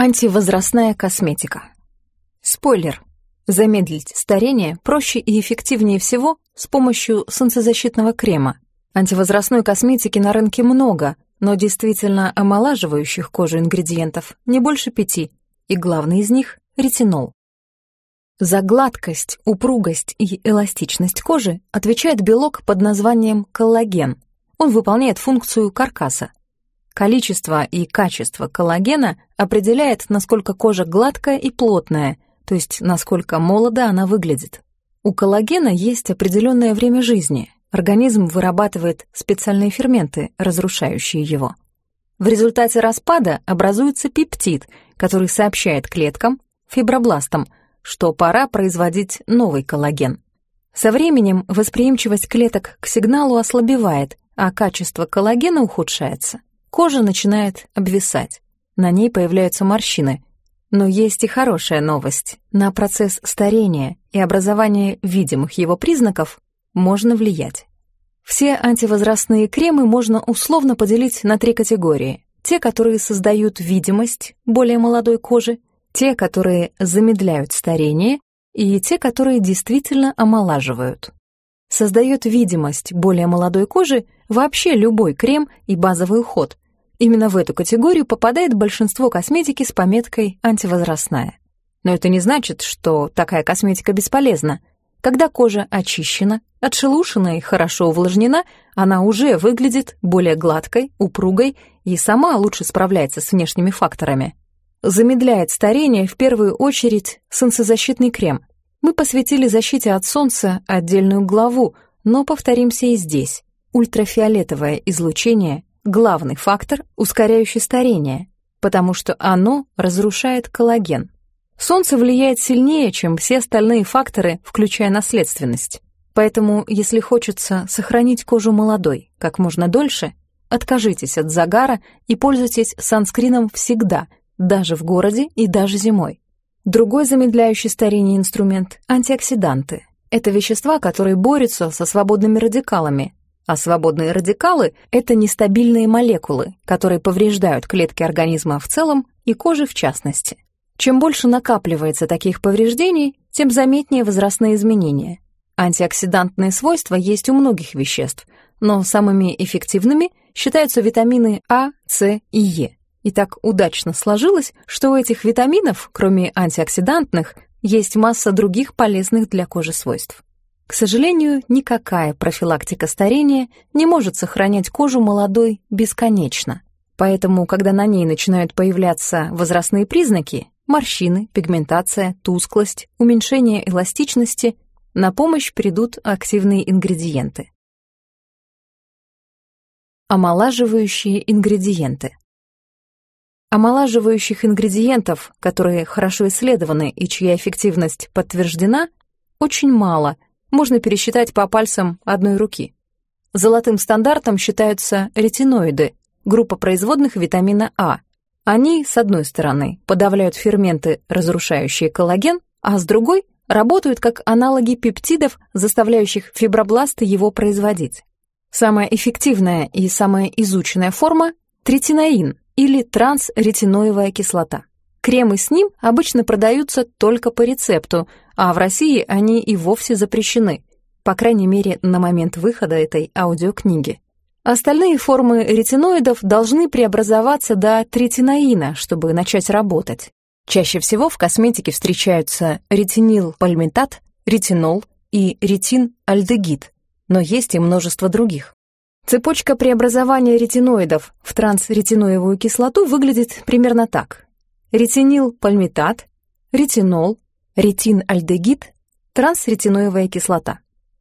Антивозрастная косметика. Спойлер. Замедлить старение проще и эффективнее всего с помощью солнцезащитного крема. Антивозрастной косметики на рынке много, но действительно омолаживающих кожу ингредиентов не больше пяти, и главный из них — ретинол. За гладкость, упругость и эластичность кожи отвечает белок под названием коллаген. Он выполняет функцию каркаса. Количество и качество коллагена определяет, насколько кожа гладкая и плотная, то есть насколько молодо она выглядит. У коллагена есть определенное время жизни. Организм вырабатывает специальные ферменты, разрушающие его. В результате распада образуется пептид, который сообщает клеткам, фибробластам, что пора производить новый коллаген. Со временем восприимчивость клеток к сигналу ослабевает, а качество коллагена ухудшается. Кожа начинает обвисать. На ней появляются морщины. Но есть и хорошая новость. На процесс старения и образование видимых его признаков можно влиять. Все антивозрастные кремы можно условно поделить на три категории. Те, которые создают видимость более молодой кожи, те, которые замедляют старение, и те, которые действительно омолаживают. Создает видимость более молодой кожи вообще любой крем и базовый уход. Именно в эту категорию попадает большинство косметики с пометкой «антивозрастная». Но это не значит, что такая косметика бесполезна. Когда кожа очищена, отшелушена и хорошо увлажнена, она уже выглядит более гладкой, упругой и сама лучше справляется с внешними факторами. Замедляет старение в первую очередь солнцезащитный крем. Мы посвятили защите от солнца отдельную главу, но повторимся и здесь. Ультрафиолетовое излучение — главный фактор, ускоряющий старение, потому что оно разрушает коллаген. Солнце влияет сильнее, чем все остальные факторы, включая наследственность. Поэтому, если хочется сохранить кожу молодой как можно дольше, откажитесь от загара и пользуйтесь санскрином всегда, даже в городе и даже зимой. Другой замедляющий старение инструмент — антиоксиданты. Это вещества, которые борются со свободными радикалами, а свободные радикалы — это нестабильные молекулы, которые повреждают клетки организма в целом и кожи в частности. Чем больше накапливается таких повреждений, тем заметнее возрастные изменения. Антиоксидантные свойства есть у многих веществ, но самыми эффективными считаются витамины А, С и Е. И так удачно сложилось, что у этих витаминов, кроме антиоксидантных, есть масса других полезных для кожи свойств. К сожалению, никакая профилактика старения не может сохранять кожу молодой бесконечно. Поэтому, когда на ней начинают появляться возрастные признаки, морщины, пигментация, тусклость, уменьшение эластичности, на помощь придут активные ингредиенты. Омолаживающие ингредиенты. Омолаживающих ингредиентов, которые хорошо исследованы и чья эффективность подтверждена, очень мало, можно пересчитать по пальцам одной руки. Золотым стандартом считаются ретиноиды, группа производных витамина А. Они, с одной стороны, подавляют ферменты, разрушающие коллаген, а с другой работают как аналоги пептидов, заставляющих фибробласты его производить. Самая эффективная и самая изученная форма – третинаин, или трансретиноевая кислота. Кремы с ним обычно продаются только по рецепту, а в России они и вовсе запрещены, по крайней мере, на момент выхода этой аудиокниги. Остальные формы ретиноидов должны преобразоваться до третинаина, чтобы начать работать. Чаще всего в косметике встречаются ретинил-пальмитат, ретинол и ретин-альдегид, но есть и множество других. Цепочка преобразования ретиноидов в трансретиноевую кислоту выглядит примерно так. Ретинил-пальмитат, ретинол, ретин-альдегид, трансретиноевая кислота.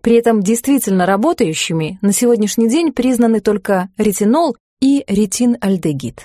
При этом действительно работающими на сегодняшний день признаны только ретинол и ретин-альдегид.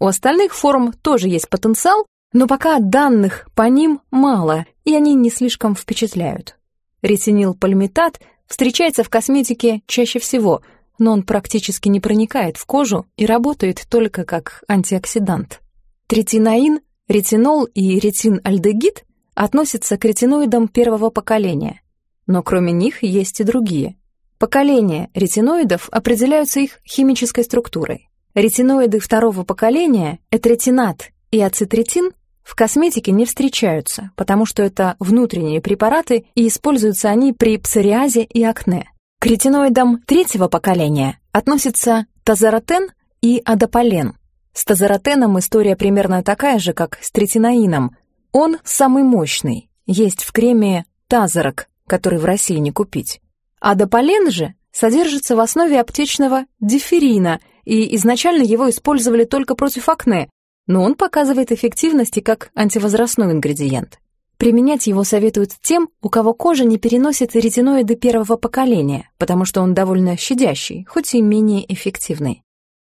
У остальных форм тоже есть потенциал, но пока данных по ним мало, и они не слишком впечатляют. Ретинил-пальмитат встречается в косметике чаще всего – но он практически не проникает в кожу и работает только как антиоксидант. Третинаин, ретинол и ретин-альдегид относятся к ретиноидам первого поколения, но кроме них есть и другие. Поколения ретиноидов определяются их химической структурой. Ретиноиды второго поколения, этретинат и ацетретин в косметике не встречаются, потому что это внутренние препараты и используются они при псориазе и акне. К ретиноидам третьего поколения относятся тазаротен и адапален. С тазаротеном история примерно такая же, как с третинаином. Он самый мощный, есть в креме тазарок, который в России не купить. Адапален же содержится в основе аптечного диферина, и изначально его использовали только против акне, но он показывает эффективность и как антивозрастной ингредиент. Применять его советуют тем, у кого кожа не переносит ретиноиды первого поколения, потому что он довольно щадящий, хоть и менее эффективный.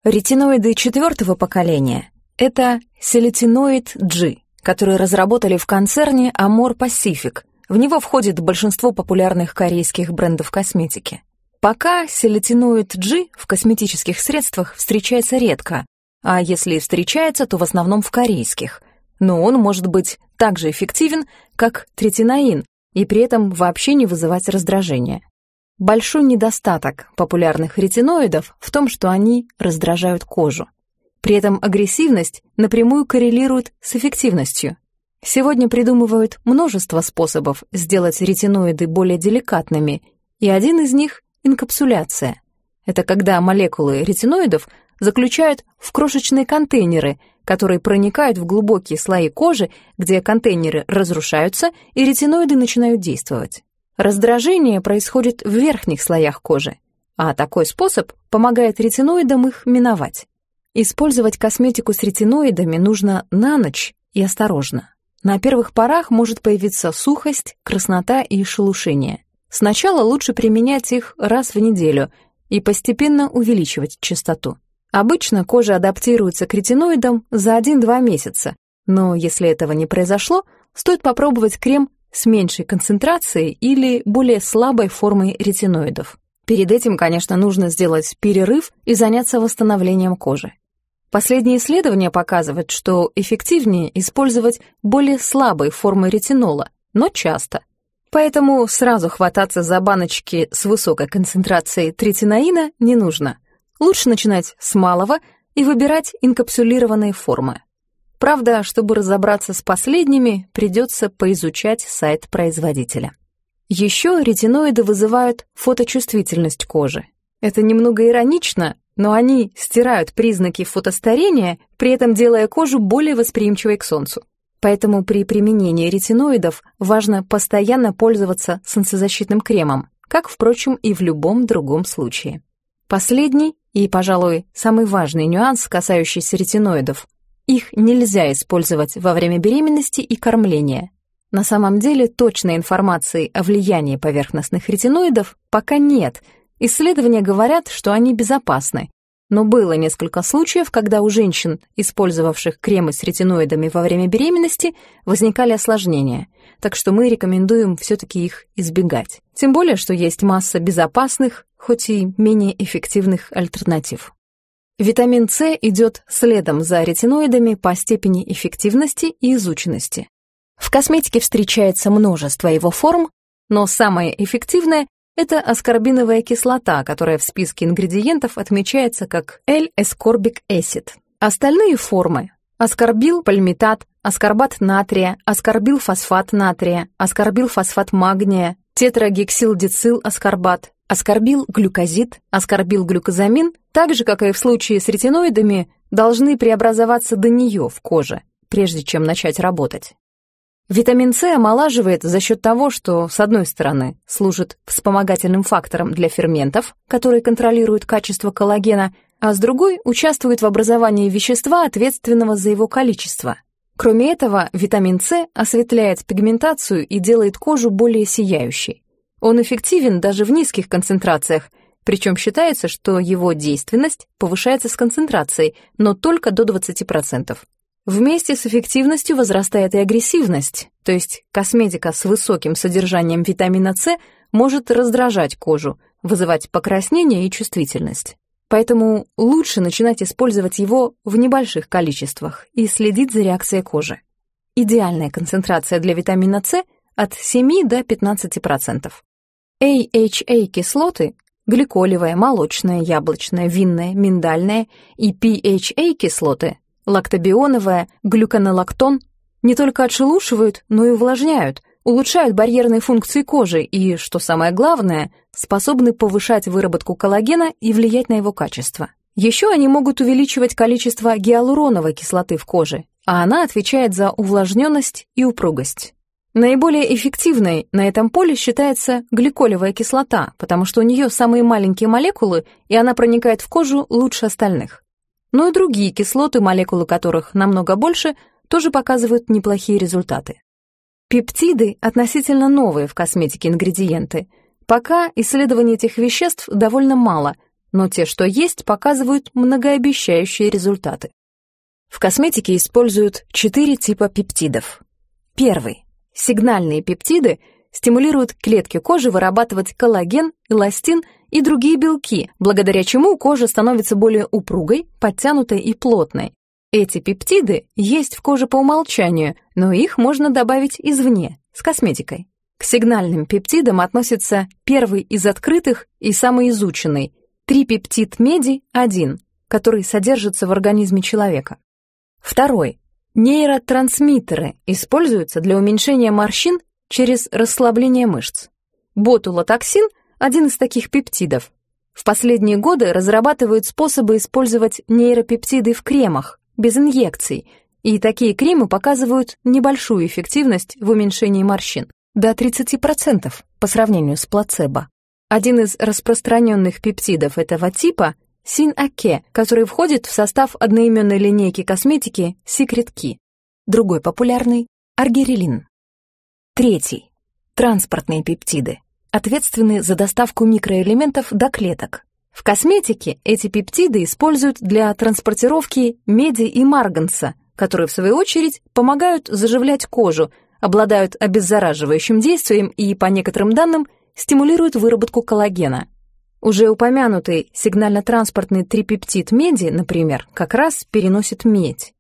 Ретиноиды четвертого поколения — это селитиноид G, который разработали в концерне Amor Pacific. В него входит большинство популярных корейских брендов косметики. Пока селитиноид G в косметических средствах встречается редко, а если и встречается, то в основном в корейских. Но он может быть так же эффективен, как третинаин, и при этом вообще не вызывать раздражения. Большой недостаток популярных ретиноидов в том, что они раздражают кожу. При этом агрессивность напрямую коррелирует с эффективностью. Сегодня придумывают множество способов сделать ретиноиды более деликатными, и один из них инкапсуляция. Это когда молекулы ретиноидов заключают в крошечные контейнеры, которые проникают в глубокие слои кожи, где контейнеры разрушаются и ретиноиды начинают действовать. Раздражение происходит в верхних слоях кожи, а такой способ помогает ретиноидам их миновать. Использовать косметику с ретиноидами нужно на ночь и осторожно. На первых порах может появиться сухость, краснота и шелушение. Сначала лучше применять их раз в неделю и постепенно увеличивать частоту. Обычно кожа адаптируется к ретиноидам за 1-2 месяца, но если этого не произошло, стоит попробовать крем с меньшей концентрацией или более слабой формой ретиноидов. Перед этим, конечно, нужно сделать перерыв и заняться восстановлением кожи. Последние исследования показывают, что эффективнее использовать более слабые формы ретинола, но часто. Поэтому сразу хвататься за баночки с высокой концентрацией третинаина не нужно. Лучше начинать с малого и выбирать инкапсулированные формы. Правда, чтобы разобраться с последними, придется поизучать сайт производителя. Еще ретиноиды вызывают фоточувствительность кожи. Это немного иронично, но они стирают признаки фотостарения, при этом делая кожу более восприимчивой к солнцу. Поэтому при применении ретиноидов важно постоянно пользоваться солнцезащитным кремом, как, впрочем, и в любом другом случае. Последний и, пожалуй, самый важный нюанс, касающийся ретиноидов. Их нельзя использовать во время беременности и кормления. На самом деле точной информации о влиянии поверхностных ретиноидов пока нет. Исследования говорят, что они безопасны, но было несколько случаев, когда у женщин, использовавших кремы с ретиноидами во время беременности, возникали осложнения, так что мы рекомендуем все-таки их избегать. Тем более, что есть масса безопасных, хоть и менее эффективных альтернатив. Витамин С идет следом за ретиноидами по степени эффективности и изученности. В косметике встречается множество его форм, но самое эффективное это аскорбиновая кислота, которая в списке ингредиентов отмечается как L-ascorbic acid. Остальные формы – аскорбил пальмитат, аскорбат натрия, аскорбил фосфат натрия, аскорбил фосфат магния, тетрагексилдицил аскорбат, аскорбил глюкозид, аскорбил глюкозамин, так же, как и в случае с ретиноидами, должны преобразоваться до нее в коже, прежде чем начать работать. Витамин С омолаживает за счет того, что, с одной стороны, служит вспомогательным фактором для ферментов, которые контролируют качество коллагена, а с другой участвует в образовании вещества, ответственного за его количество. Кроме этого, витамин С осветляет пигментацию и делает кожу более сияющей. Он эффективен даже в низких концентрациях, причем считается, что его действенность повышается с концентрацией, но только до 20%. Вместе с эффективностью возрастает и агрессивность, то есть косметика с высоким содержанием витамина С может раздражать кожу, вызывать покраснение и чувствительность. Поэтому лучше начинать использовать его в небольших количествах и следить за реакцией кожи. Идеальная концентрация для витамина С от 7 до 15%. AHA-кислоты – гликолевая, молочная, яблочная, винная, миндальная и PHA-кислоты лактобионовая, глюконолактон не только отшелушивают, но и увлажняют, улучшают барьерные функции кожи и, что самое главное, способны повышать выработку коллагена и влиять на его качество. Еще они могут увеличивать количество гиалуроновой кислоты в коже, а она отвечает за увлажненность и упругость. Наиболее эффективной на этом поле считается гликолевая кислота, потому что у нее самые маленькие молекулы, и она проникает в кожу лучше остальных. Но и другие кислоты, молекулы которых намного больше, тоже показывают неплохие результаты. Пептиды – относительно новые в косметике ингредиенты. Пока исследований этих веществ довольно мало, но те, что есть, показывают многообещающие результаты. В косметике используют четыре типа пептидов. Первый Сигнальные пептиды стимулируют клетки кожи вырабатывать коллаген, эластин и другие белки, благодаря чему кожа становится более упругой, подтянутой и плотной. Эти пептиды есть в коже по умолчанию, но их можно добавить извне, с косметикой. К сигнальным пептидам относится первый из открытых и самый изученный – трипептид меди-1, который содержится в организме человека. Второй Нейротрансмиттеры используются для уменьшения морщин через расслабление мышц. Ботулотоксин – один из таких пептидов. В последние годы разрабатывают способы использовать нейропептиды в кремах, без инъекций, и такие кремы показывают небольшую эффективность в уменьшении морщин, до 30% по сравнению с плацебо. Один из распространенных пептидов этого типа Син-Аке, который входит в состав одноименной линейки косметики Secret Key. Другой популярный – аргирелин. Третий. Транспортные пептиды. Ответственны за доставку микроэлементов до клеток. В косметике эти пептиды используют для транспортировки меди и марганца, которые, в свою очередь, помогают заживлять кожу, обладают обеззараживающим действием и, по некоторым данным, стимулируют выработку коллагена. Уже упомянутый сигнально-транспортный трипептид меди, например, как раз переносит медь.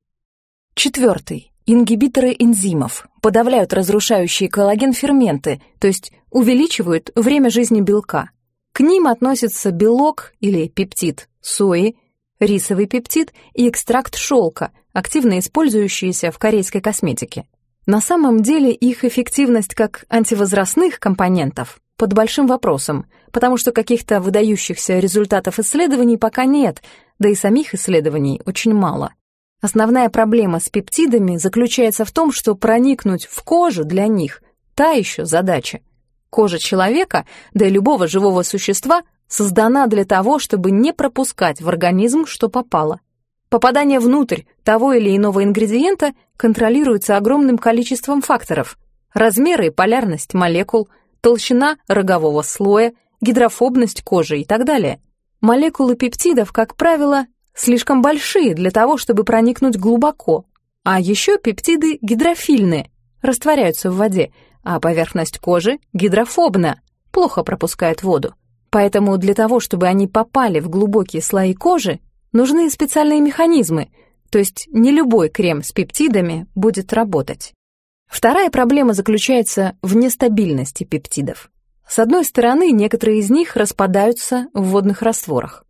Четвертый. Ингибиторы энзимов подавляют разрушающие коллаген ферменты, то есть увеличивают время жизни белка. К ним относятся белок или пептид сои, рисовый пептид и экстракт шелка, активно использующиеся в корейской косметике. На самом деле их эффективность как антивозрастных компонентов под большим вопросом, потому что каких-то выдающихся результатов исследований пока нет, да и самих исследований очень мало. Основная проблема с пептидами заключается в том, что проникнуть в кожу для них – та еще задача. Кожа человека, да и любого живого существа, создана для того, чтобы не пропускать в организм, что попало. Попадание внутрь того или иного ингредиента контролируется огромным количеством факторов – размеры и полярность молекул – толщина рогового слоя, гидрофобность кожи и так далее. Молекулы пептидов, как правило, слишком большие для того, чтобы проникнуть глубоко. А еще пептиды гидрофильны, растворяются в воде, а поверхность кожи гидрофобна, плохо пропускает воду. Поэтому для того, чтобы они попали в глубокие слои кожи, нужны специальные механизмы, то есть не любой крем с пептидами будет работать. Вторая проблема заключается в нестабильности пептидов. С одной стороны, некоторые из них распадаются в водных растворах.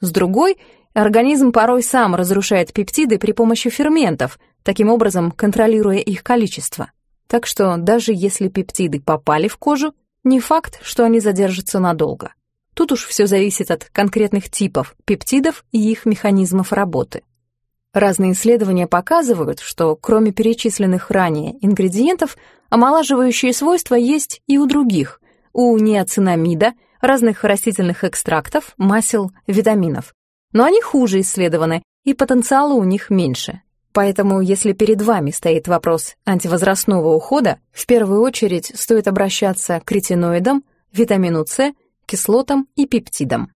С другой, организм порой сам разрушает пептиды при помощи ферментов, таким образом контролируя их количество. Так что даже если пептиды попали в кожу, не факт, что они задержатся надолго. Тут уж все зависит от конкретных типов пептидов и их механизмов работы. Разные исследования показывают, что кроме перечисленных ранее ингредиентов, омолаживающие свойства есть и у других, у неоцинамида, разных растительных экстрактов, масел, витаминов. Но они хуже исследованы, и потенциала у них меньше. Поэтому, если перед вами стоит вопрос антивозрастного ухода, в первую очередь стоит обращаться к ретиноидам, витамину С, кислотам и пептидам.